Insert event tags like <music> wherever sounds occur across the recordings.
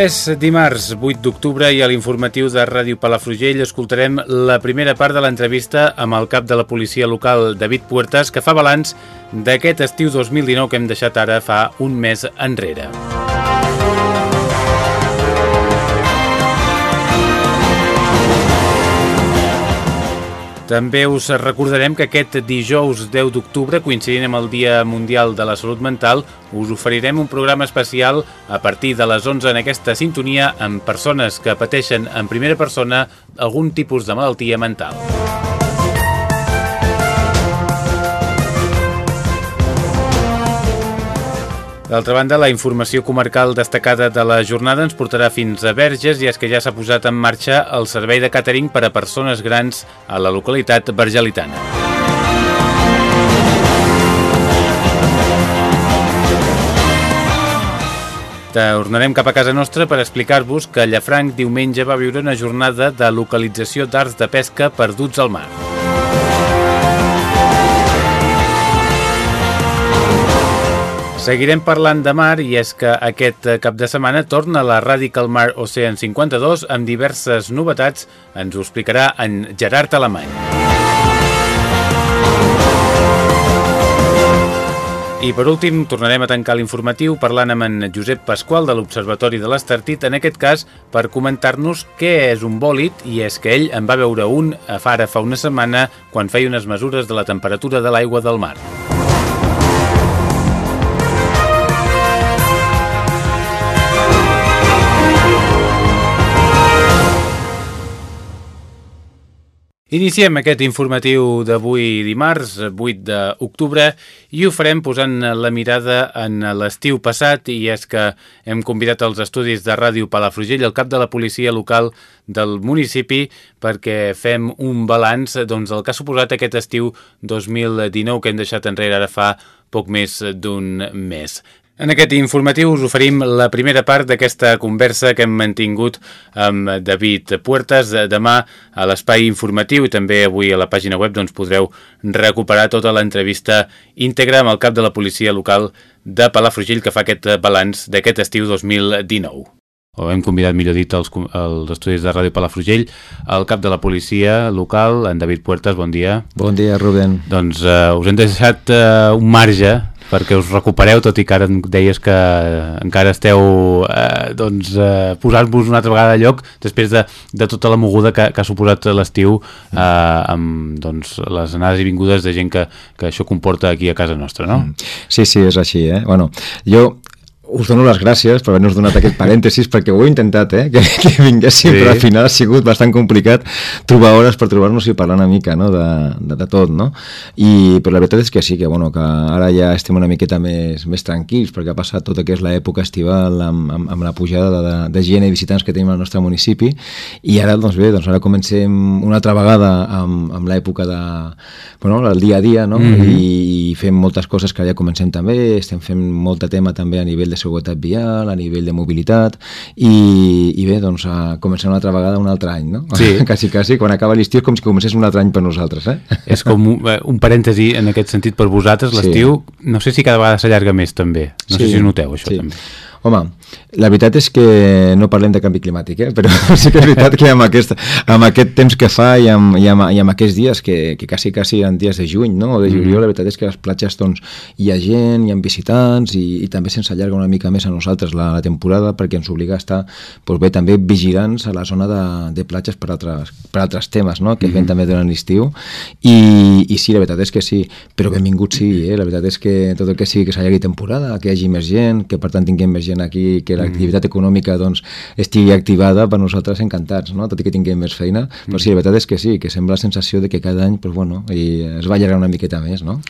És dimarts 8 d'octubre i a l'informatiu de Ràdio Palafrugell escoltarem la primera part de l'entrevista amb el cap de la policia local, David Puertas, que fa balanç d'aquest estiu 2019 que hem deixat ara fa un mes enrere. També us recordarem que aquest dijous 10 d'octubre, coincidint amb el Dia Mundial de la Salut Mental, us oferirem un programa especial a partir de les 11 en aquesta sintonia amb persones que pateixen en primera persona algun tipus de malaltia mental. D'altra banda, la informació comarcal destacada de la jornada ens portarà fins a Verges i és que ja s'ha posat en marxa el servei de càtering per a persones grans a la localitat vergelitana. Tornarem cap a casa nostra per explicar-vos que Llafranc diumenge va viure una jornada de localització d'arts de pesca perduts al mar. Seguirem parlant de mar i és que aquest cap de setmana torna la Radical Mar Ocean 52 amb diverses novetats. Ens ho explicarà en Gerard Alemany. I per últim, tornarem a tancar l'informatiu parlant amb en Josep Pasqual de l'Observatori de l'Estartit, en aquest cas per comentar-nos què és un bòlit i és que ell en va veure un ara fa una setmana quan feia unes mesures de la temperatura de l'aigua del mar. Iniciem aquest informatiu d'avui dimarts, 8 d'octubre, i ho farem posant la mirada en l'estiu passat, i és que hem convidat als estudis de Ràdio Palafrugell el cap de la policia local del municipi perquè fem un balanç doncs, del que ha suposat aquest estiu 2019 que hem deixat enrere ara fa poc més d'un mes. En aquest informatiu us oferim la primera part d'aquesta conversa que hem mantingut amb David Puertas. Demà a l'espai informatiu i també avui a la pàgina web doncs, podreu recuperar tota l'entrevista íntegra amb el cap de la policia local de Palafrugell que fa aquest balanç d'aquest estiu 2019 o hem convidat, millor dit, als, als estudis de Ràdio Palafrugell, el cap de la policia local, en David Puertas, bon dia. Bon dia, Rubén. Doncs uh, us hem deixat uh, un marge perquè us recupereu, tot i que ara deies que encara esteu eh, doncs, eh, posant-vos una altra vegada a lloc després de, de tota la moguda que, que ha suposat l'estiu eh, amb doncs, les anades i vingudes de gent que, que això comporta aquí a casa nostra, no? Sí, sí, és així, eh? Bueno, jo us dono les gràcies per haver-nos donat aquest parèntesis perquè ho he intentat, eh? que, que vinguéssim, sí. però al final ha sigut bastant complicat trobar hores per trobar-nos i parlar una mica no? de, de, de tot, no? I, però la veritat és que sí, que, bueno, que ara ja estem una miqueta més, més tranquils perquè ha passat tota que és l'època estival amb, amb, amb la pujada de, de, de gent i visitants que tenim al nostre municipi i ara, doncs bé, doncs ara comencem una altra vegada amb, amb l'època de, bueno, el dia a dia, no? Mm -hmm. I, I fem moltes coses que ja comencem també, estem fent molt de tema també a nivell de seguretat vial, a nivell de mobilitat i, i bé, doncs a començar una altra vegada un altre any, no? Sí. <laughs> quasi, quasi, quan acaba l'estiu com si comencés un altre any per nosaltres, eh? <laughs> És com un, un parèntesi en aquest sentit per vosaltres, l'estiu, sí. no sé si cada vegada s'allarga més també, no sí. sé si noteu això sí. també. Home, la veritat és que no parlem de canvi climàtic, eh? però <laughs> sí que és veritat que amb aquest, amb aquest temps que fa i amb, i amb, i amb aquests dies, que, que quasi, quasi en dies de juny no? o de juliol, mm. la veritat és que a les platges doncs, hi ha gent, hi ha visitants i, i també se'ns allarga una mica més a nosaltres la, la temporada perquè ens obliga a estar doncs bé, també vigilants a la zona de, de platges per altres, per altres temes no? que mm. fem també durant l'estiu i, i sí, la veritat és que sí, però benvingut sí, eh? la veritat és que tot el que sigui que s'allargui temporada, que hi hagi més gent, que per tant tinguem més gent gent aquí, que l'activitat mm. econòmica doncs, estigui activada, per nosaltres encantats, no? tot i que tinguem més feina, mm. però sí, la veritat és que sí, que sembla la sensació de que cada any pues, bueno, i es va allargar una miqueta més, no?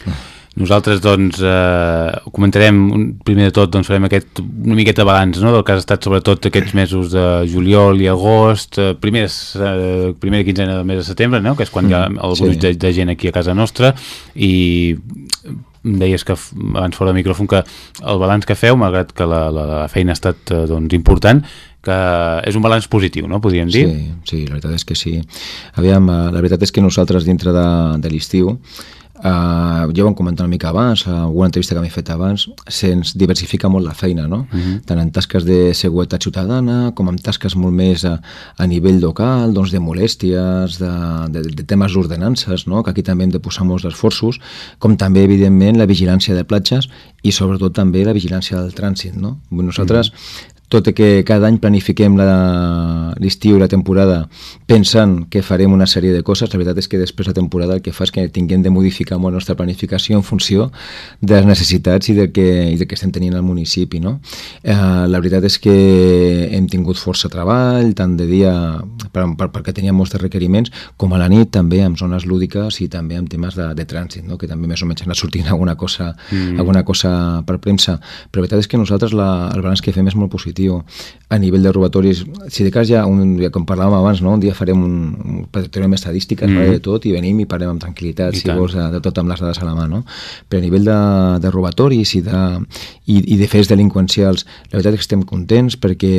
Nosaltres, doncs, eh, comentarem, primer de tot, doncs, farem aquest, una miqueta balanç no?, del que ha estat sobretot aquests mesos de juliol i agost, eh, primers, eh, primera quinzena del mes de setembre, no?, que és quan mm, hi ha mm, el gruix sí. de, de gent aquí a casa nostra, i deies que abans fora de micròfon que el balanç que feu, malgrat que la, la, la feina ha estat eh, doncs, important, que és un balanç positiu, no? podríem dir? Sí, sí, la veritat és que sí. Aviam, eh, la veritat és que nosaltres dintre de, de l'estiu Uh, ja ho vam comentar una mica abans, a alguna entrevista que m'he fet abans, se'ns diversifica molt la feina, no? Uh mhm. -huh. Tant en tasques de seguretat ciutadana com en tasques molt més a, a nivell local, doncs de molèsties, de, de, de temes d'ordenances, no? que aquí també hem de posar molts esforços, com també, evidentment, la vigilància de platges i sobretot també la vigilància del trànsit. No? Nosaltres uh mhm. -huh tot i que cada any planifiquem l'estiu i la temporada pensant que farem una sèrie de coses, la veritat és que després la temporada el que fa és que tinguem de modificar molt la nostra planificació en funció de les necessitats i del que, i del que estem tenint al municipi. No? Eh, la veritat és que hem tingut força treball, tant de dia per, per, perquè teníem molts de requeriments, com a la nit també amb zones lúdiques i també amb temes de, de trànsit, no? que també més o menys ha anat sortint alguna cosa, mm. alguna cosa per premsa. Però la veritat és que nosaltres la, el balanç que fem és molt positiu positiu a nivell de robatoris. Si de cas ja, un, ja com parlàvem abans, no? un dia farem un, un tenim estadístiques mm. de tot i venim i parlem amb tranquil·litat, I si tant. vols, de, de tot amb les dades a la mà. No? Però a nivell de, de robatoris i de, i, i de fets delinqüencials, la veritat és que estem contents perquè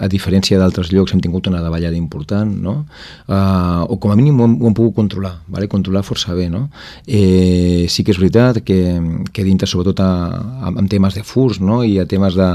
a diferència d'altres llocs hem tingut una davallada important, no? Uh, o com a mínim ho hem, ho hem pogut controlar, vale? controlar força bé. No? Eh, sí que és veritat que, que dintre, sobretot a, a, en temes de furs no? I, a temes de,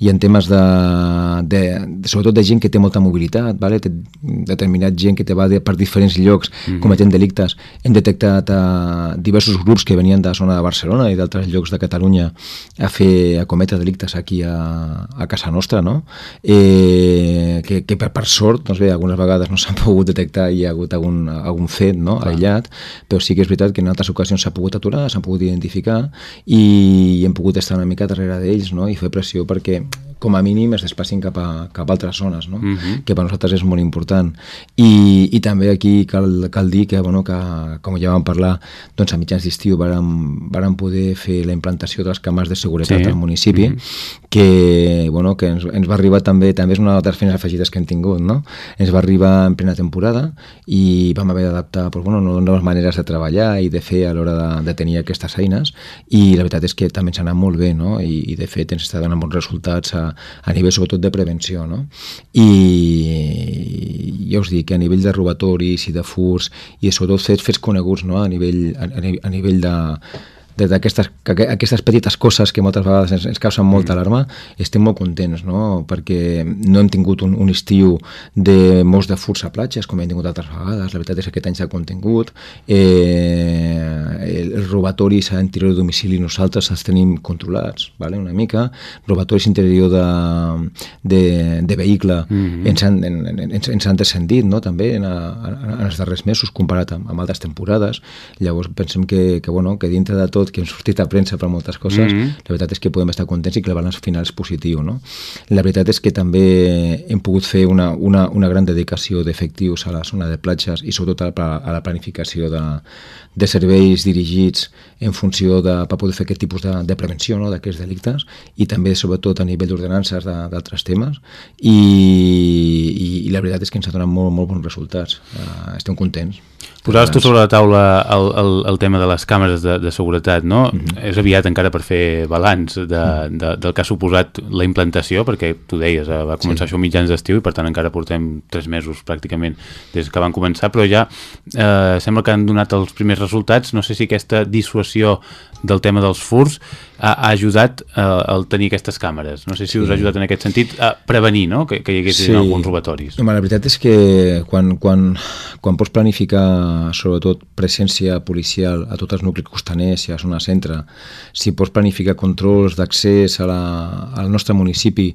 i en temes de de, de, sobretot de gent que té molta mobilitat, vale? té determinat gent que te va de, per diferents llocs mm -hmm. cometent delictes. Hem detectat uh, diversos grups que venien de la zona de Barcelona i d'altres llocs de Catalunya a fer a cometre delictes aquí a, a casa nostra, no? Eh, que, que per, per sort, doncs bé, algunes vegades no s'han <laughs> pogut detectar i hi ha hagut algun, algun fet no? aïllat, però sí que és veritat que en altres ocasions s'ha pogut aturar, s'han pogut identificar i hem pogut estar una mica darrere d'ells no? i fer pressió perquè com a mínim es despassin cap a, cap a altres zones, no? uh mhm. -huh. que per nosaltres és molt important. I, i també aquí cal, cal dir que, bueno, que, com ja vam parlar, doncs a mitjans d'estiu vàrem, vàrem poder fer la implantació de les càmeres de seguretat sí. al municipi, uh mhm. -huh. que, bueno, que ens, ens va arribar també, també és una de les feines afegides que hem tingut, no? ens va arribar en plena temporada i vam haver d'adaptar pues, bueno, noves maneres de treballar i de fer a l'hora de, de tenir aquestes eines i la veritat és que també ens ha anat molt bé no? I, i de fet ens està donant bons resultats a, a nivell sobretot de prevenció. No? I ja us dic, a nivell de robatoris i de furs i sobretot fets, fets coneguts no? a, nivell, a, a nivell de d'aquestes aquestes petites coses que moltes vegades ens, ens causen molta mm. alarma, estem molt contents, no? perquè no hem tingut un, un estiu de molts de furs a platges, com hem tingut altres vegades, la veritat és que aquest any s'ha contingut, eh, els robatoris a interior de domicili nosaltres els tenim controlats, vale? una mica, robatoris interior de, de, de vehicle mm -hmm. ens, han, en, ens, ens han descendit no? també en, en, en els darrers mesos comparat amb, amb altres temporades, llavors pensem que, que, bueno, que dintre de tot tot, que hem sortit a premsa per moltes coses, mm -hmm. la veritat és que podem estar contents i que el balanç final és positiu. No? La veritat és que també hem pogut fer una, una, una gran dedicació d'efectius a la zona de platges i sobretot a, a la planificació de, de serveis dirigits en funció de, per poder fer aquest tipus de, de prevenció no? d'aquests delictes i també sobretot a nivell d'ordenances d'altres temes i, i, i la veritat és que ens ha donat molt, molt bons resultats. Uh, estem contents. Posaves tu sobre la taula el, el, el tema de les càmeres de, de seguretat, no? Mm -hmm. És aviat encara per fer balanç de, de, del que ha suposat la implantació, perquè tu deies, eh, va començar sí. això mitjans d'estiu i per tant encara portem tres mesos pràcticament des que van començar, però ja eh, sembla que han donat els primers resultats. No sé si aquesta dissuasió del tema dels furs ha, ha ajudat eh, al tenir aquestes càmeres. No sé si sí. us ha ajudat en aquest sentit a prevenir no? que, que hi hagués sí. alguns robatoris. No, la veritat és que quan, quan, quan pots planificar sobretot presència policial a tots els nuclis costaners i a la zona centre, si pots planificar controls d'accés al nostre municipi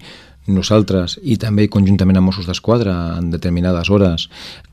nosaltres i també conjuntament amb Mossos d'Esquadra en determinades hores,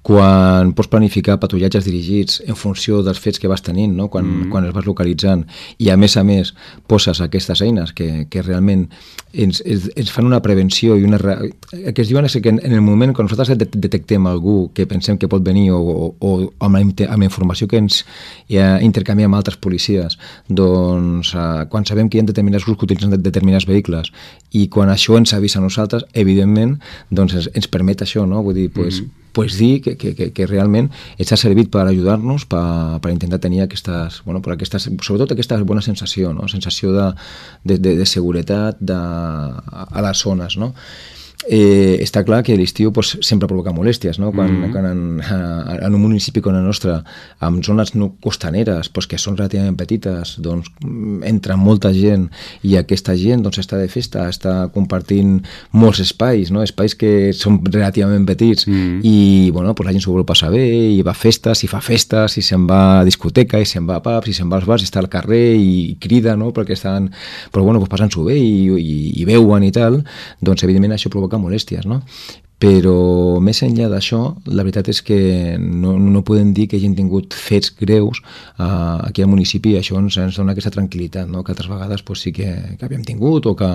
quan pots planificar patrullatges dirigits en funció dels fets que vas tenint, no? quan, mm. quan els vas localitzant, i a més a més poses aquestes eines que, que realment ens, ens, ens fan una prevenció i una... El que es diuen és que en, en el moment quan nosaltres detectem algú que pensem que pot venir o, o, o amb, la, amb la informació que ens ja intercanviem amb altres policies, doncs eh, quan sabem que hi ha determinats grups que utilitzen determinats vehicles i quan això ens avisa a nosaltres, evidentment, doncs ens, ens permet això, no? Vull dir, pues, mm -hmm pues dir que, que, que, que realment ens ha servit per ajudar-nos, per, per intentar tenir aquestes, bueno, per aquestes, sobretot aquesta bona sensació, no? sensació de, de, de, de seguretat de, a les zones. No? Eh, està clar que l'estiu pues, sempre provoca molèsties, no? Quan, mm -hmm. quan en, en un municipi com el nostre, amb zones no costaneres, pues, que són relativament petites, doncs entra molta gent i aquesta gent doncs, està de festa, està compartint molts espais, no? espais que són relativament petits mm -hmm. i bueno, pues, la gent s'ho vol passar bé i va a festes, i fa festes, i se'n va a discoteca, i se'n va a pubs, i se'n va als bars, i està al carrer i, i crida, no? perquè estan, però bueno, pues, passant-s'ho bé i, i, i veuen i tal, doncs evidentment això provoca provoca molèsties, no? Però més enllà d'això, la veritat és que no, no podem dir que hagin tingut fets greus uh, aquí al municipi i això ens, ens dona aquesta tranquil·litat, no? que altres vegades pues, sí que, que havíem tingut o que,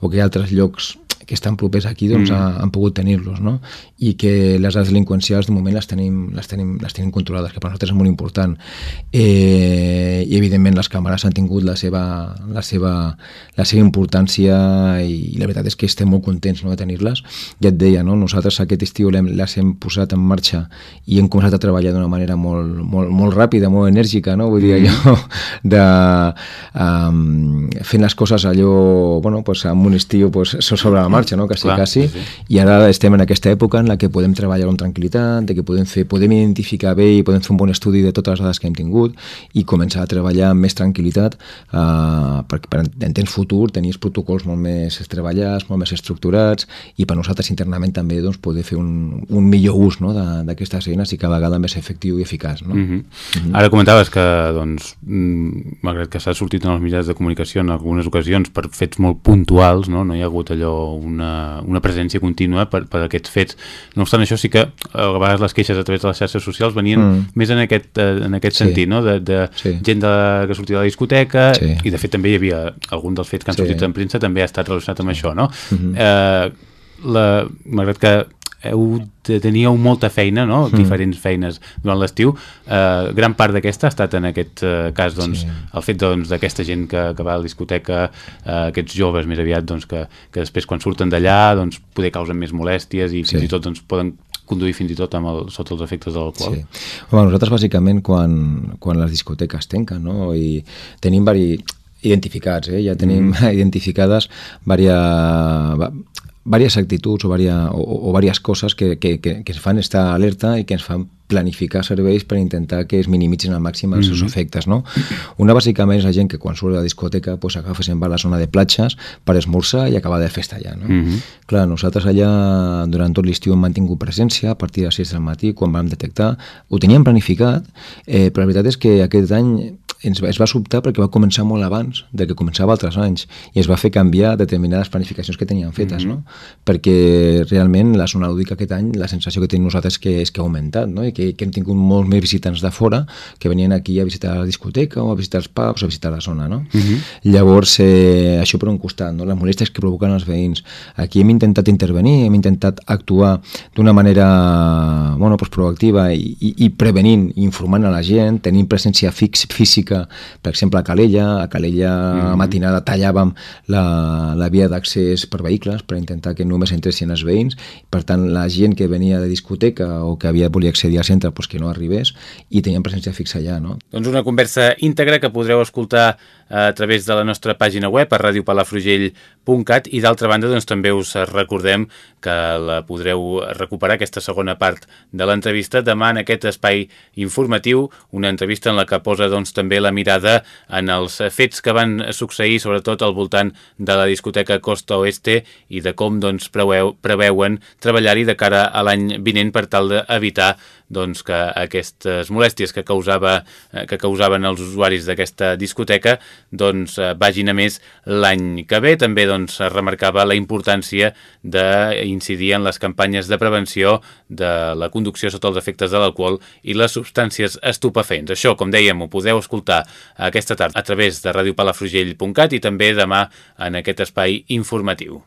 o que altres llocs que estan propers aquí doncs, mm. han, han pogut tenir-los no? i que les dades delinqüencials de moment les tenim, les tenim, les tenim controlades, que per nosaltres és molt important eh, i evidentment les càmeres han tingut la seva, la seva, la seva importància i, la veritat és que estem molt contents no, de tenir-les ja et deia, no? nosaltres aquest estiu les hem posat en marxa i hem començat a treballar d'una manera molt, molt, molt ràpida, molt enèrgica no? vull dir mm. allò de um, fent les coses allò bueno, pues, en un estiu pues, sobre la <laughs> marxa, no? quasi, Clar, quasi, sí, sí. i ara estem en aquesta època en la que podem treballar amb tranquil·litat, de que podem, fer, podem identificar bé i podem fer un bon estudi de totes les dades que hem tingut i començar a treballar amb més tranquil·litat uh, per, per en temps futur tenir protocols molt més treballats, molt més estructurats i per nosaltres internament també doncs, poder fer un, un millor ús no? d'aquestes eines i cada vegada més efectiu i eficaç. No? Uh -huh. Uh -huh. Ara comentaves que, doncs, malgrat que s'ha sortit en els mitjans de comunicació en algunes ocasions per fets molt puntuals, no, no hi ha hagut allò una, una presència contínua per, per aquests fets. No obstant això, sí que a vegades les queixes a través de les xarxes socials venien mm. més en aquest, eh, en aquest sí. sentit, no? de, de sí. gent de, que sortia de la discoteca sí. i de fet també hi havia algun dels fets que han sí. sortit en premsa també ha estat relacionat amb sí. això, no? Mm -hmm. eh, la, malgrat que heu, teníeu molta feina, no? Mm. diferents feines durant l'estiu. Eh, gran part d'aquesta ha estat en aquest eh, cas doncs, sí. el fet doncs, d'aquesta doncs, gent que, que va a la discoteca, eh, aquests joves més aviat doncs, que, que després quan surten d'allà doncs, poder causen més molèsties i fins sí. i tot doncs, poden conduir fins i tot amb el, sota els efectes de l'alcohol. Sí. Home, nosaltres bàsicament quan, quan les discoteques tenquen no? i tenim vari, identificats, eh? ja tenim mm. <laughs> identificades diverses varias actituds o, varia, o, varias coses que, que, que, que fan estar alerta i que ens fan planificar serveis per intentar que es minimitzin al màxim els seus mm -hmm. efectes. No? Una bàsicament és la gent que quan surt de la discoteca pues, agafa se'n va a la zona de platges per esmorzar i acabar de festa allà. No? Mm -hmm. Clar, nosaltres allà durant tot l'estiu hem mantingut presència a partir de les 6 del matí quan vam detectar, ho teníem planificat, eh, però la veritat és que aquest any ens va, es va sobtar perquè va començar molt abans de que començava altres anys i es va fer canviar determinades planificacions que teníem fetes, mm -hmm. no? Perquè realment la zona lúdica aquest any, la sensació que tenim nosaltres que és que ha augmentat, no? I que, que hem tingut molts més visitants de fora que venien aquí a visitar la discoteca o a visitar els pubs o a visitar la zona, no? Mm -hmm. Llavors, eh, això per un costat, no? Les molèsties que provoquen els veïns. Aquí hem intentat intervenir, hem intentat actuar d'una manera, bueno, pues proactiva i, i, i prevenint, informant a la gent, tenint presència fix, física que, per exemple, a Calella, a Calella mm -hmm. matinada tallàvem la, la via d'accés per vehicles per intentar que només entressin els veïns, per tant, la gent que venia de discoteca o que havia volia accedir al centre pues, que no arribés i tenien presència fixa allà. No? Doncs una conversa íntegra que podreu escoltar a través de la nostra pàgina web a radiopalafrugell.cat i d'altra banda doncs, també us recordem que la podreu recuperar aquesta segona part de l'entrevista demà en aquest espai informatiu, una entrevista en la que posa doncs, també la mirada en els fets que van succeir sobretot al voltant de la discoteca Costa Oeste i de com doncs, preveu, preveuen treballar-hi de cara a l'any vinent per tal d'evitar doncs, que aquestes molèsties que, causava, que causaven els usuaris d'aquesta discoteca doncs, eh, vagin a més l'any que ve. També doncs, remarcava la importància d'incidir en les campanyes de prevenció de la conducció sota els efectes de l'alcohol i les substàncies estupefents. Això, com dèiem, ho podeu escoltar aquesta tarda a través de radiopalafrugell.cat i també demà en aquest espai informatiu.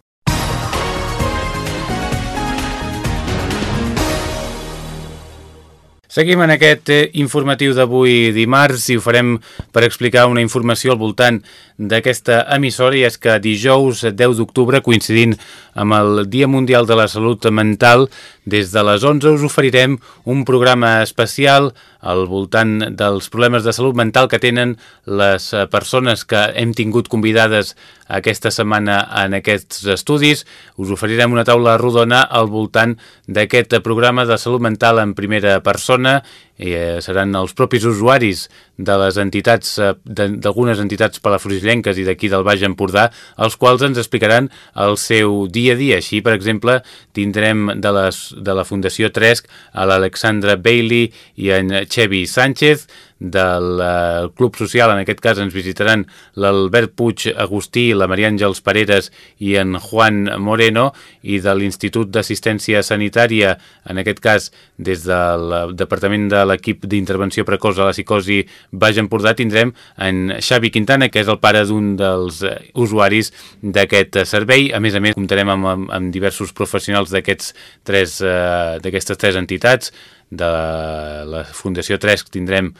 Seguim en aquest eh, informatiu d'avui dimarts i ho farem per explicar una informació al voltant d'aquesta emissora i és que dijous 10 d'octubre, coincidint amb el Dia Mundial de la Salut Mental, des de les 11 us oferirem un programa especial al voltant dels problemes de salut mental que tenen les eh, persones que hem tingut convidades aquesta setmana en aquests estudis. Us oferirem una taula rodona al voltant d'aquest programa de salut mental en primera persona i eh, seran els propis usuaris de les entitats, eh, d'algunes entitats palafrugellenques i d'aquí del Baix Empordà, els quals ens explicaran el seu dia a dia. Així, per exemple, tindrem de, les, de la Fundació Tresc a l'Alexandra Bailey i en Xevi Sánchez, del eh, Club Social, en aquest cas ens visitaran l'Albert Puig Agustí, la Maria Àngels Pareres i en Juan Moreno i de l'Institut d'Assistència Sanitària, en aquest cas des del Departament de l'equip d'intervenció precoç a la psicosi Baix Empordà tindrem en Xavi Quintana, que és el pare d'un dels usuaris d'aquest servei. A més a més, comptarem amb, amb, diversos professionals d'aquests tres, eh, d'aquestes tres entitats, de la Fundació Tresc tindrem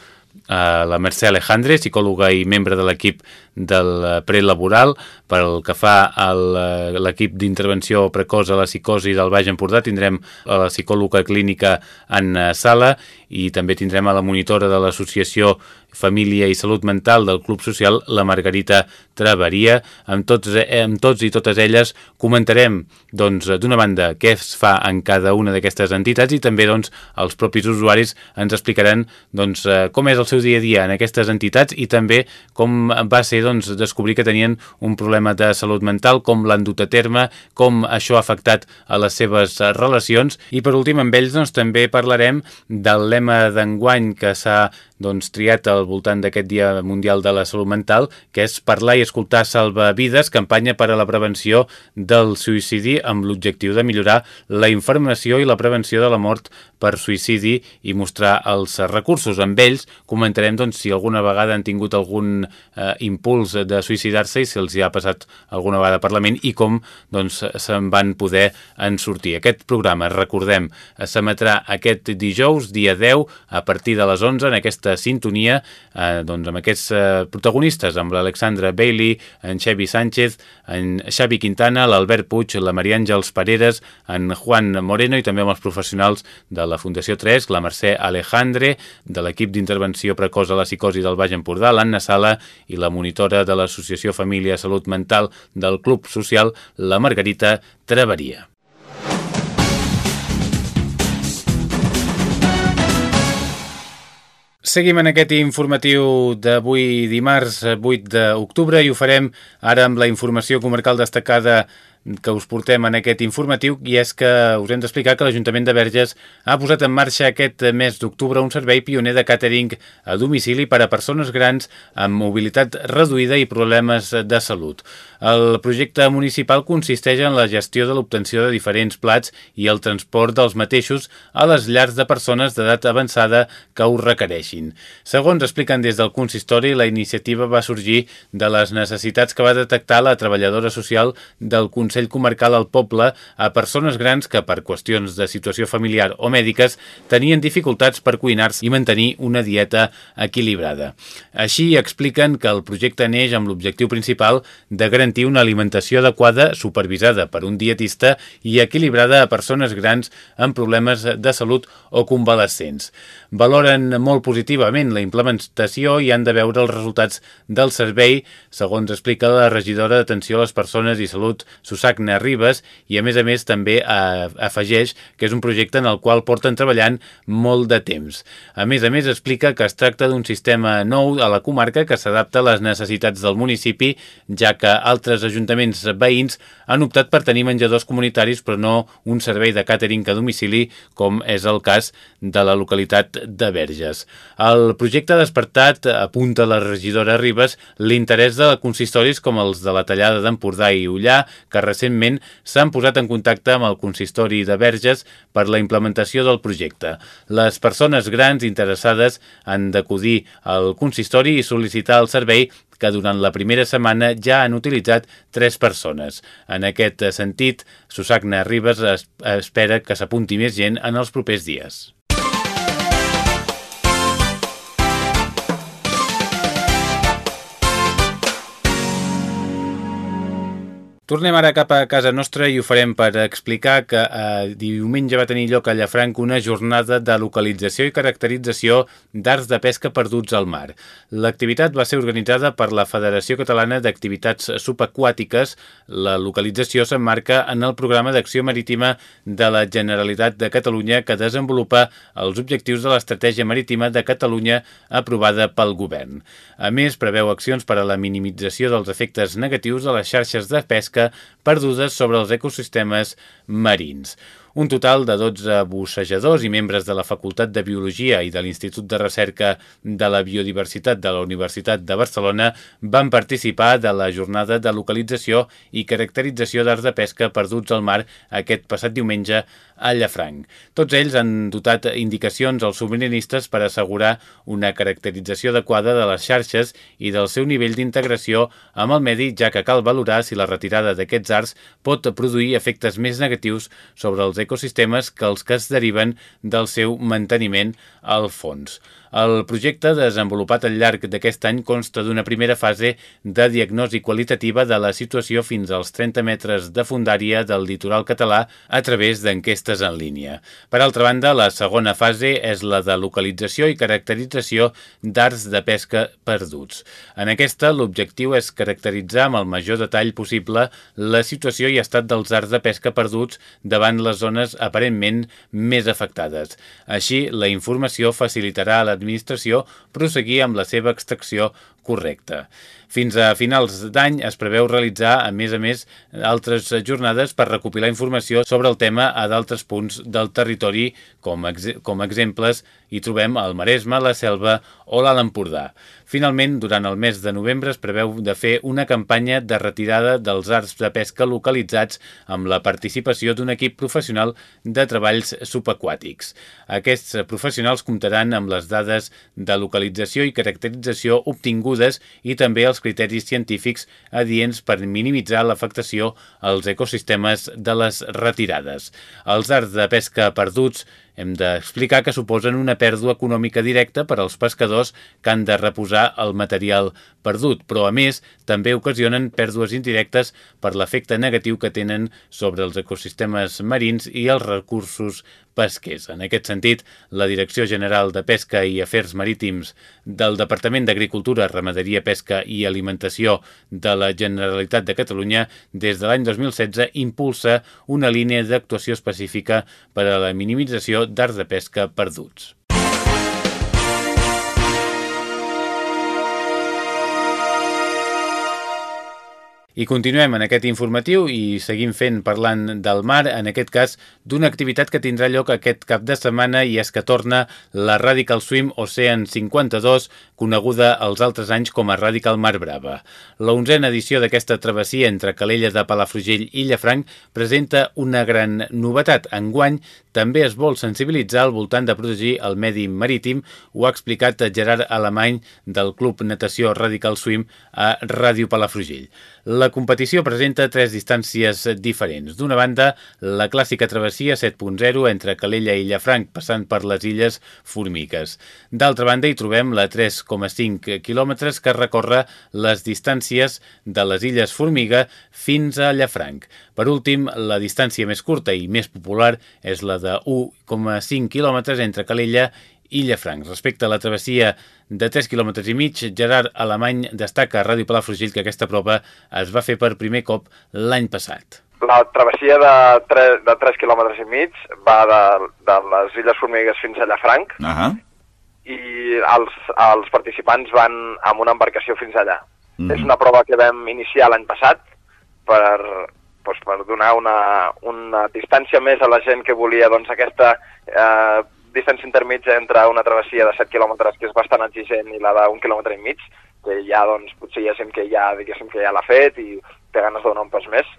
eh, la Mercè Alejandre, psicòloga i membre de l'equip del prelaboral. Pel que fa a l'equip d'intervenció precoç a la psicosi del Baix Empordà, tindrem a la psicòloga clínica en Sala i també tindrem a la monitora de l'associació Família i Salut Mental del Club Social, la Margarita Traveria. Amb tots, amb tots i totes elles comentarem, doncs, d'una banda, què es fa en cada una d'aquestes entitats i també, doncs, els propis usuaris ens explicaran, doncs, eh, com és el seu dia a dia en aquestes entitats i també com va ser doncs, descobrir que tenien un problema de salut mental, com l'han dut a terme, com això ha afectat a les seves relacions i per últim amb ells doncs, també parlarem del lema d'enguany que s'ha doncs, triat al voltant d'aquest Dia Mundial de la Salut Mental, que és parlar i escoltar Salva Vides, campanya per a la prevenció del suïcidi amb l'objectiu de millorar la informació i la prevenció de la mort per suïcidi i mostrar els recursos. Amb ells comentarem doncs, si alguna vegada han tingut algun eh, impuls de suïcidar-se i si els hi ha passat alguna vegada per la ment i com doncs, se'n van poder en sortir. Aquest programa, recordem, s'emetrà aquest dijous, dia 10, a partir de les 11, en aquesta sintonia eh, doncs amb aquests eh, protagonistes, amb l'Alexandra Bailey, en Xevi Sánchez, en Xavi Quintana, l'Albert Puig, la Maria Àngels Pareres, en Juan Moreno i també amb els professionals de la Fundació 3, la Mercè Alejandre, de l'equip d'intervenció precoç a la psicosi del Baix Empordà, l'Anna Sala i la monitora de l'Associació Família Salut Mental del Club Social, la Margarita Traveria. Seguim en aquest informatiu d'avui dimarts 8 d'octubre i ho farem ara amb la informació comarcal destacada que us portem en aquest informatiu i és que us hem d'explicar que l'Ajuntament de Verges ha posat en marxa aquest mes d'octubre un servei pioner de catering a domicili per a persones grans amb mobilitat reduïda i problemes de salut. El projecte municipal consisteix en la gestió de l'obtenció de diferents plats i el transport dels mateixos a les llars de persones d'edat avançada que ho requereixin. Segons expliquen des del consistori, la iniciativa va sorgir de les necessitats que va detectar la treballadora social del Consell Consell Comarcal al poble a persones grans que, per qüestions de situació familiar o mèdiques, tenien dificultats per cuinar-se i mantenir una dieta equilibrada. Així expliquen que el projecte neix amb l'objectiu principal de garantir una alimentació adequada supervisada per un dietista i equilibrada a persones grans amb problemes de salut o convalescents. Valoren molt positivament la implementació i han de veure els resultats del servei, segons explica la regidora d'Atenció a les Persones i Salut, Susana Susagna Ribes i a més a més també eh, afegeix que és un projecte en el qual porten treballant molt de temps. A més a més explica que es tracta d'un sistema nou a la comarca que s'adapta a les necessitats del municipi, ja que altres ajuntaments veïns han optat per tenir menjadors comunitaris però no un servei de càtering a domicili com és el cas de la localitat de Verges. El projecte ha despertat, apunta la regidora Ribes, l'interès de consistoris com els de la Tallada d'Empordà i Ullà, que recentment s'han posat en contacte amb el consistori de Verges per la implementació del projecte. Les persones grans interessades han d'acudir al consistori i sol·licitar el servei que durant la primera setmana ja han utilitzat tres persones. En aquest sentit, Susagna Ribes espera que s'apunti més gent en els propers dies. Tornem ara cap a casa nostra i ho farem per explicar que eh, diumenge va tenir lloc a Llafranc una jornada de localització i caracterització d'arts de pesca perduts al mar. L'activitat va ser organitzada per la Federació Catalana d'Activitats Subaquàtiques. La localització s'emmarca en el programa d'acció marítima de la Generalitat de Catalunya que desenvolupa els objectius de l'Estratègia Marítima de Catalunya aprovada pel govern. A més, preveu accions per a la minimització dels efectes negatius de les xarxes de pesca pesca perdudes sobre els ecosistemes marins. Un total de 12 bussejadors i membres de la Facultat de Biologia i de l'Institut de Recerca de la Biodiversitat de la Universitat de Barcelona van participar de la jornada de localització i caracterització d'arts de pesca perduts al mar aquest passat diumenge a Llafranc. Tots ells han dotat indicacions als submarinistes per assegurar una caracterització adequada de les xarxes i del seu nivell d'integració amb el medi, ja que cal valorar si la retirada d'aquests arts pot produir efectes més negatius sobre els ecosistemes que els que es deriven del seu manteniment al fons. El projecte, desenvolupat al llarg d'aquest any, consta d'una primera fase de diagnosi qualitativa de la situació fins als 30 metres de fundària del litoral català a través d'enquestes en línia. Per altra banda, la segona fase és la de localització i caracterització d'arts de pesca perduts. En aquesta, l'objectiu és caracteritzar amb el major detall possible la situació i estat dels arts de pesca perduts davant les zones aparentment més afectades. Així, la informació facilitarà a l'administració prosseguir amb la seva extracció correcta. Fins a finals d'any es preveu realitzar, a més a més, altres jornades per recopilar informació sobre el tema a d'altres punts del territori, com, ex com exemples hi trobem el Maresme, la Selva o l'Alt Empordà. Finalment, durant el mes de novembre es preveu de fer una campanya de retirada dels arts de pesca localitzats amb la participació d'un equip professional de treballs subaquàtics. Aquests professionals comptaran amb les dades de localització i caracterització obtingudes i també els criteris científics adients per minimitzar l'afectació als ecosistemes de les retirades. Els arts de pesca perduts hem d'explicar que suposen una pèrdua econòmica directa per als pescadors que han de reposar el material perdut, però a més també ocasionen pèrdues indirectes per l'efecte negatiu que tenen sobre els ecosistemes marins i els recursos pesquers. En aquest sentit, la Direcció General de Pesca i Afers Marítims del Departament d'Agricultura, Ramaderia, Pesca i Alimentació de la Generalitat de Catalunya des de l'any 2016 impulsa una línia d'actuació específica per a la minimització d'arts de pesca perduts. I continuem en aquest informatiu i seguim fent parlant del mar, en aquest cas d'una activitat que tindrà lloc aquest cap de setmana i és que torna la Radical Swim Ocean 52, coneguda els altres anys com a Radical Mar Brava. La onzena edició d'aquesta travessia entre Calella de Palafrugell i Llafranc presenta una gran novetat. Enguany també es vol sensibilitzar al voltant de protegir el medi marítim, ho ha explicat Gerard Alemany del Club Natació Radical Swim a Ràdio Palafrugell. La competició presenta tres distàncies diferents. D'una banda, la clàssica travessia 7.0 entre Calella i Llafranc, passant per les illes Formigues. D'altra banda, hi trobem la 3,5 quilòmetres que recorre les distàncies de les illes Formiga fins a Llafranc. Per últim, la distància més curta i més popular és la de 1,5 quilòmetres entre Calella i Llafranc. Respecte a la travessia de 3 km i mig, Gerard Alemany destaca a Ràdio Palafrugell que aquesta prova es va fer per primer cop l'any passat. la travessia de 3, de 3 quilòmetres i mig va de, de les Illes Formigues fins a Llafranc Uh -huh. I els, els participants van amb una embarcació fins allà. Mm. És una prova que vam iniciar l'any passat per, doncs, per donar una, una distància més a la gent que volia doncs, aquesta eh, distància intermitja entre una travessia de 7 quilòmetres que és bastant exigent i la d'un quilòmetre i mig, que ja doncs, potser hi ha gent que ja, diguéssim, que ja l'ha fet i té ganes de donar un pas més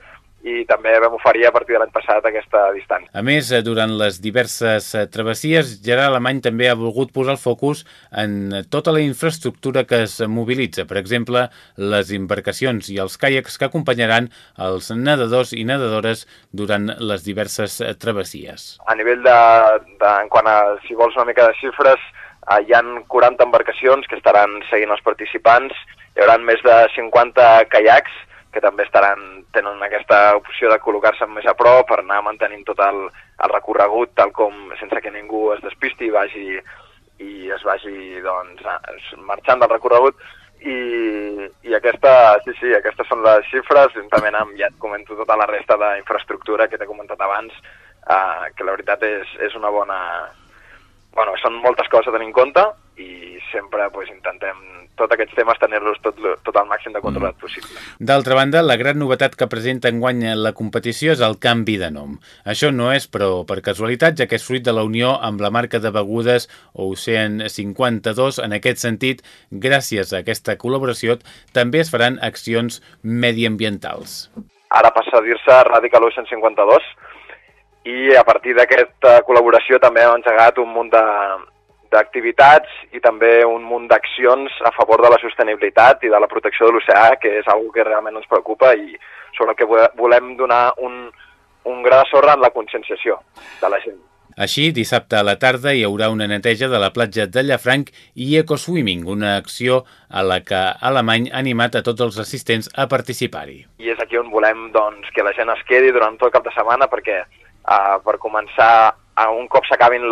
i també vam oferir a partir de l'any passat aquesta distància. A més, eh, durant les diverses eh, travessies, Gerard Alemany també ha volgut posar el focus en eh, tota la infraestructura que es mobilitza. Per exemple, les embarcacions i els caiacs que acompanyaran els nedadors i nedadores durant les diverses travessies. A nivell de, de en quant a, si vols una mica de xifres, eh, hi han 40 embarcacions que estaran seguint els participants, hi haurà més de 50 caiacs que també estaran, tenen aquesta opció de col·locar-se més a prop per anar mantenint tot el, el recorregut tal com, sense que ningú es despisti i vagi, i es vagi doncs, marxant del recorregut. I, i aquesta, sí, sí, aquestes són les xifres, juntament amb, ja et comento tota la resta d'infraestructura que t'he comentat abans, eh, que la veritat és, és una bona... Bueno, són moltes coses a tenir en compte i sempre pues, intentem tots aquests temes tenir-los tot, tot el màxim de controlat possible. D'altra banda, la gran novetat que presenta enguany la competició és el canvi de nom. Això no és, però, per casualitat, ja que és fruit de la unió amb la marca de begudes Ocean 52. En aquest sentit, gràcies a aquesta col·laboració, també es faran accions mediambientals. Ara passa a dir-se Radical Ocean 52 i a partir d'aquesta col·laboració també hem engegat un munt de d'activitats i també un munt d'accions a favor de la sostenibilitat i de la protecció de l'oceà, que és una que realment ens preocupa i sobre el que vo- volem donar un, un gra de sorra en la conscienciació de la gent. Així, dissabte a la tarda hi haurà una neteja de la platja de Llafranc i ecoswimming, una acció a la que Alemany ha animat a tots els assistents a participar-hi. i és aquí on volem doncs, que la gent es quedi durant tot el cap de setmana perquè uh, per començar, uh, un cop s'acabin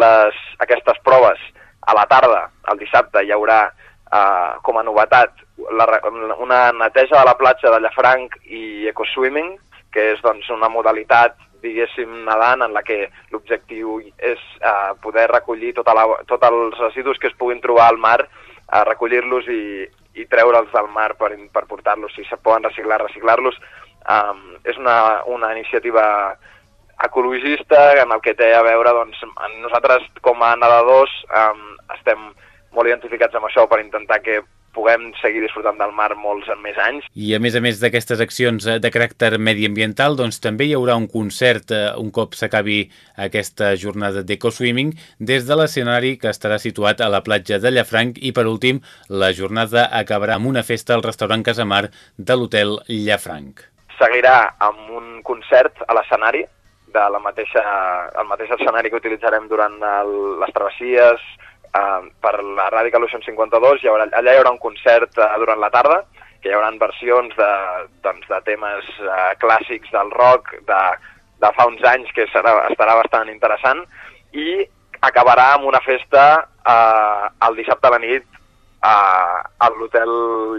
aquestes proves a la tarda, el dissabte, hi haurà uh, com a novetat la, una neteja de la platja de Llafranc i ecoswimming, que és doncs, una modalitat diguéssim, nedant en la que l'objectiu és uh, poder recollir tota la, tots els residus que es puguin trobar al mar, uh, recollir-los i, i treure'ls del mar per, per portar-los, si se poden reciclar, reciclar-los. Um, és una, una iniciativa ecologista en el que té a veure, doncs, nosaltres com a nedadors um, estem molt identificats amb això per intentar que puguem seguir disfrutant del mar molts més anys. I a més a més d'aquestes accions eh, de caràcter mediambiental, doncs també hi haurà un concert eh, un cop s'acabi aquesta jornada d'ecoswimming des de l'escenari que estarà situat a la platja de Llafranc i per últim la jornada acabarà amb una festa al restaurant Casamar de l'hotel Llafranc. Seguirà amb un concert a l'escenari de la mateixa, el mateix escenari que utilitzarem durant el, les travessies, eh, per la Radical Ocean 52, hi haurà, allà hi haurà un concert eh, durant la tarda, que hi haurà versions de, doncs, de temes eh, clàssics del rock de, de fa uns anys, que serà, estarà bastant interessant, i acabarà amb una festa eh, el dissabte a la nit eh, a l'hotel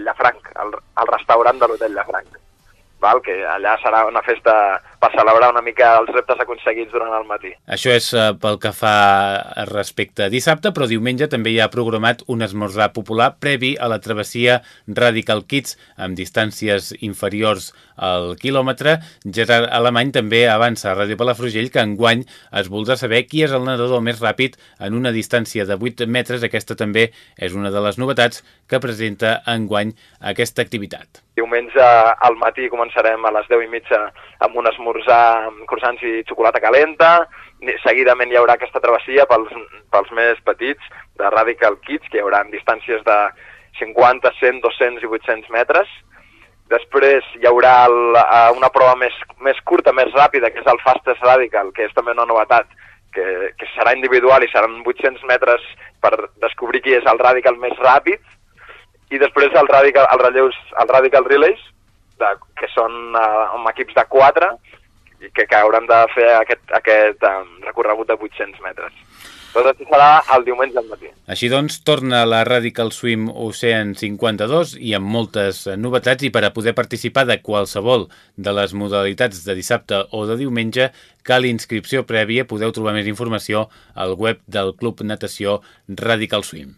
Llafranc, al, al restaurant de l'hotel Llafranc val? que allà serà una festa per celebrar una mica els reptes aconseguits durant el matí. Això és eh, pel que fa respecte a dissabte, però diumenge també hi ha programat un esmorzar popular previ a la travessia Radical Kids amb distàncies inferiors al quilòmetre. Gerard Alemany també avança a Ràdio Palafrugell que enguany es voldrà saber qui és el nedador més ràpid en una distància de 8 metres. Aquesta també és una de les novetats que presenta enguany aquesta activitat. Diumenge al matí començarem a les 10 i mitja amb un esmorzar amb croissants i xocolata calenta. Seguidament hi haurà aquesta travessia pels, pels més petits de Radical Kids, que hi haurà distàncies de 50, 100, 200 i 800 metres. Després hi haurà el, eh, una prova més, més curta, més ràpida, que és el Fastest Radical, que és també una novetat, que, que serà individual i seran 800 metres per descobrir qui és el radical més ràpid, i després el radical, els relleus, el radical relays, de, que són uh, amb equips de 4 i que, que hauran de fer aquest, aquest um, recorregut de 800 metres. Tot això serà el diumenge al matí. Així doncs, torna la Radical Swim Ocean 52 i amb moltes novetats i per a poder participar de qualsevol de les modalitats de dissabte o de diumenge cal inscripció prèvia. Podeu trobar més informació al web del Club Natació Radical Swim.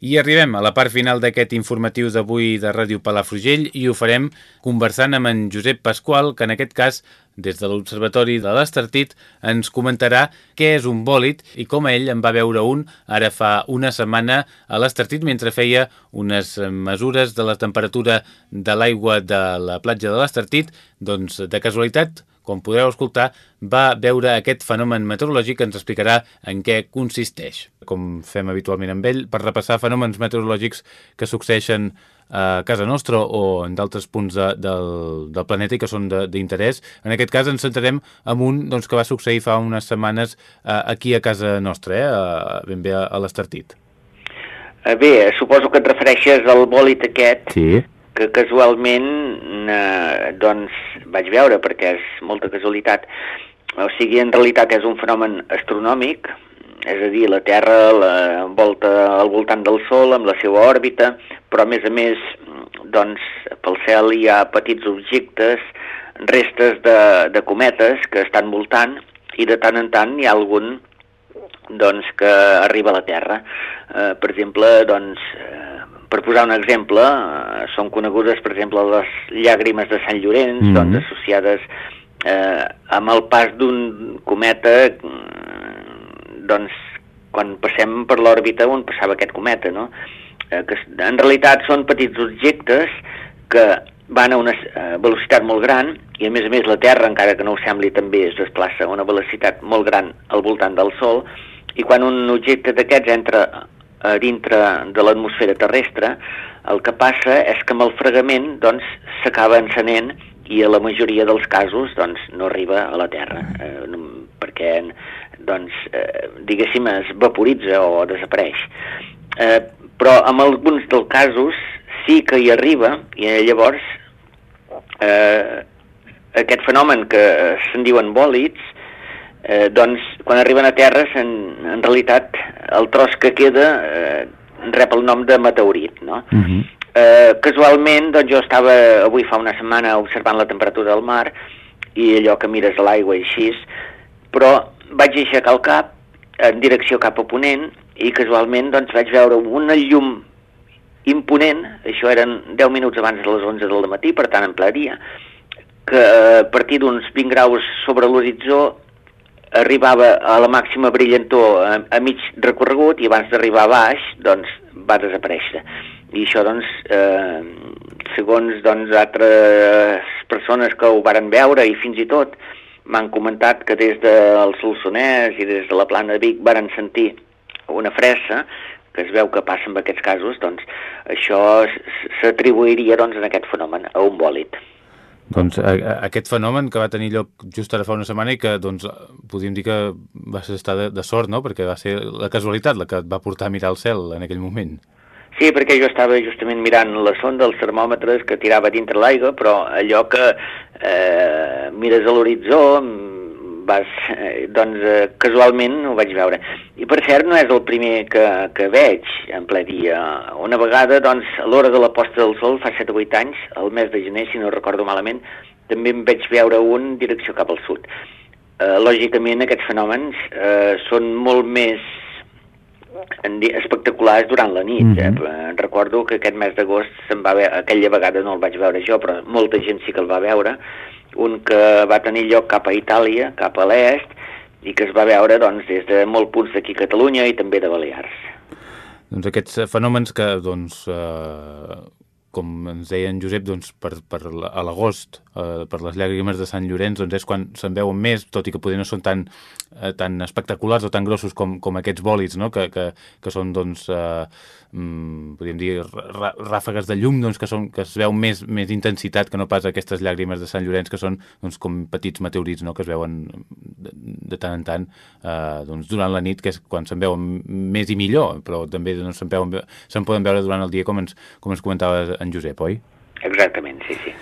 I arribem a la part final d'aquest informatiu d'avui de Ràdio Palafrugell i ho farem conversant amb en Josep Pasqual, que en aquest cas, des de l'Observatori de l'Estartit, ens comentarà què és un bòlit i com ell en va veure un ara fa una setmana a l'Estartit mentre feia unes mesures de la temperatura de l'aigua de la platja de l'Estartit, doncs de casualitat com podreu escoltar, va veure aquest fenomen meteorològic que ens explicarà en què consisteix. Com fem habitualment amb ell, per repassar fenòmens meteorològics que succeeixen a casa nostra o en d'altres punts de, del, del planeta i que són d'interès. En aquest cas ens centrarem en un doncs, que va succeir fa unes setmanes eh, aquí a casa nostra, eh, ben bé a, a l'Estartit. Eh, bé, suposo que et refereixes al bòlit aquest sí que casualment eh, doncs vaig veure perquè és molta casualitat o sigui, en realitat és un fenomen astronòmic és a dir, la Terra la volta al voltant del Sol amb la seva òrbita, però a més a més doncs pel cel hi ha petits objectes, restes de, de cometes que estan voltant i de tant en tant hi ha algun doncs, que arriba a la Terra. Eh, per exemple, doncs, eh, per posar un exemple, eh, són conegudes, per exemple, les llàgrimes de Sant Llorenç, mm -hmm. doncs associades eh, amb el pas d'un cometa, mm, doncs quan passem per l'òrbita on passava aquest cometa, no? Eh, que en realitat són petits objectes que van a una eh, velocitat molt gran i a més a més la Terra, encara que no ho sembli, també es desplaça a una velocitat molt gran al voltant del Sol i quan un objecte d'aquests entra a dintre de l'atmosfera terrestre, el que passa és que amb el fregament doncs, s'acaba encenent i a la majoria dels casos doncs, no arriba a la Terra, eh, perquè doncs, eh, diguéssim es vaporitza o desapareix. Eh, però en alguns dels casos sí que hi arriba i llavors eh, aquest fenomen que se'n diuen bòlids eh, doncs quan arriben a terra en, en realitat el tros que queda eh, rep el nom de meteorit no? Uh -huh. eh, casualment doncs jo estava avui fa una setmana observant la temperatura del mar i allò que mires a l'aigua i així però vaig aixecar el cap en direcció cap a Ponent i casualment doncs vaig veure una llum imponent, això eren 10 minuts abans de les 11 del matí, per tant en ple dia, que a partir d'uns 20 graus sobre l'horitzó arribava a la màxima brillantor a, a mig recorregut i abans d'arribar a baix doncs va desaparèixer i això doncs eh, segons doncs altres persones que ho varen veure i fins i tot m'han comentat que des del Solsonès i des de la plana de Vic varen sentir una fressa que es veu que passa en aquests casos, doncs això s'atribuiria doncs, en aquest fenomen a un bòlit. Doncs a, a, aquest fenomen que va tenir lloc just ara fa una setmana i que doncs, podríem dir que va ser estar de, de sort, no? perquè va ser la casualitat la que et va portar a mirar el cel en aquell moment. Sí, perquè jo estava justament mirant la sonda, els termòmetres que tirava dintre l'aigua, però allò que eh, mires a l'horitzó, vas, eh, doncs eh, casualment ho vaig veure. I per cert no és el primer que, que veig en ple dia. Una vegada, doncs, a l'hora de la posta del sol, fa 7 o 8 anys, al mes de gener, si no recordo malament, també em vaig veure un direcció cap al sud. Eh, lògicament aquests fenòmens eh, són molt més espectaculars durant la nit. Mm -hmm. eh? Recordo que aquest mes d'agost se'n va veure, aquella vegada no el vaig veure jo, però molta gent sí que el va veure, un que va tenir lloc cap a Itàlia, cap a l'est, i que es va veure doncs, des de molt punts d'aquí a Catalunya i també de Balears. Doncs aquests fenòmens que, doncs, eh, com ens deia en Josep, doncs, per, per a l'agost, eh, per les llàgrimes de Sant Llorenç, doncs és quan se'n veuen més, tot i que potser no són tan, eh, tan espectaculars o tan grossos com, com aquests bòlids, no? que, que, que són, doncs, eh, mm, podríem dir, ràfegues de llum doncs, que, són, que es veu més, més intensitat que no pas aquestes llàgrimes de Sant Llorenç, que són doncs, com petits meteorits no? que es veuen de, de tant en tant eh, doncs, durant la nit, que és quan se'n veuen més i millor, però també doncs, se'n se poden veure durant el dia, com ens, com ens comentava en Josep, oi? Exactament, sí, sí.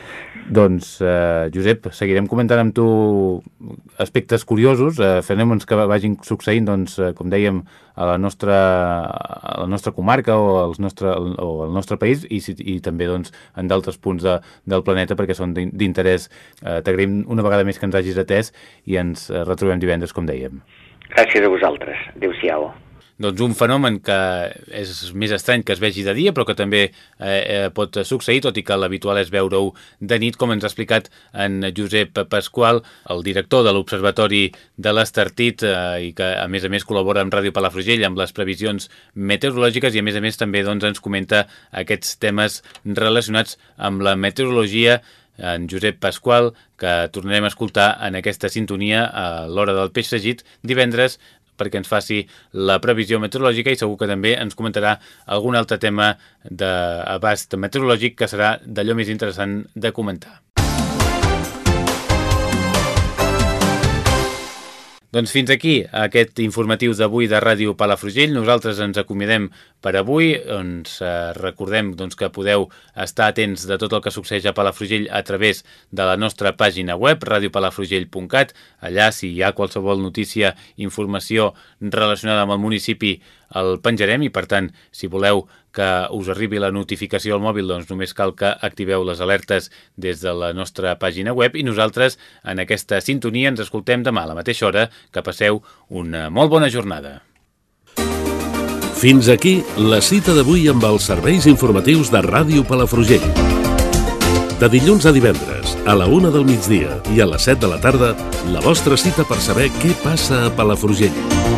Doncs, eh, Josep, seguirem comentant amb tu aspectes curiosos, eh, fenòmens que vagin succeint, doncs, eh, com dèiem, a la nostra, a la nostra comarca o, als nostre, o al nostre país i, i també doncs, en d'altres punts de, del planeta perquè són d'interès. Eh, T'agraïm una vegada més que ens hagis atès i ens eh, retrobem divendres, com dèiem. Gràcies a vosaltres. Adéu-siau doncs un fenomen que és més estrany que es vegi de dia, però que també eh, eh, pot succeir, tot i que l'habitual és veure-ho de nit, com ens ha explicat en Josep Pasqual, el director de l'Observatori de l'Estartit, eh, i que a més a més col·labora amb Ràdio Palafrugell amb les previsions meteorològiques i a més a més també doncs, ens comenta aquests temes relacionats amb la meteorologia. En Josep Pasqual, que tornarem a escoltar en aquesta sintonia a l'hora del peix segit divendres perquè ens faci la previsió meteorològica i segur que també ens comentarà algun altre tema d'abast meteorològic que serà d'allò més interessant de comentar. Doncs fins aquí aquest informatiu d'avui de Ràdio Palafrugell. Nosaltres ens acomiadem per avui. Ens eh, recordem doncs, que podeu estar atents de tot el que succeeix a Palafrugell a través de la nostra pàgina web, radiopalafrugell.cat. Allà, si hi ha qualsevol notícia, informació relacionada amb el municipi, el penjarem i, per tant, si voleu que us arribi la notificació al mòbil, doncs només cal que activeu les alertes des de la nostra pàgina web i nosaltres en aquesta sintonia ens escoltem demà a la mateixa hora. Que passeu una molt bona jornada. Fins aquí la cita d'avui amb els serveis informatius de Ràdio Palafrugell. De dilluns a divendres, a la una del migdia i a les 7 de la tarda, la vostra cita per saber què passa a Palafrugell.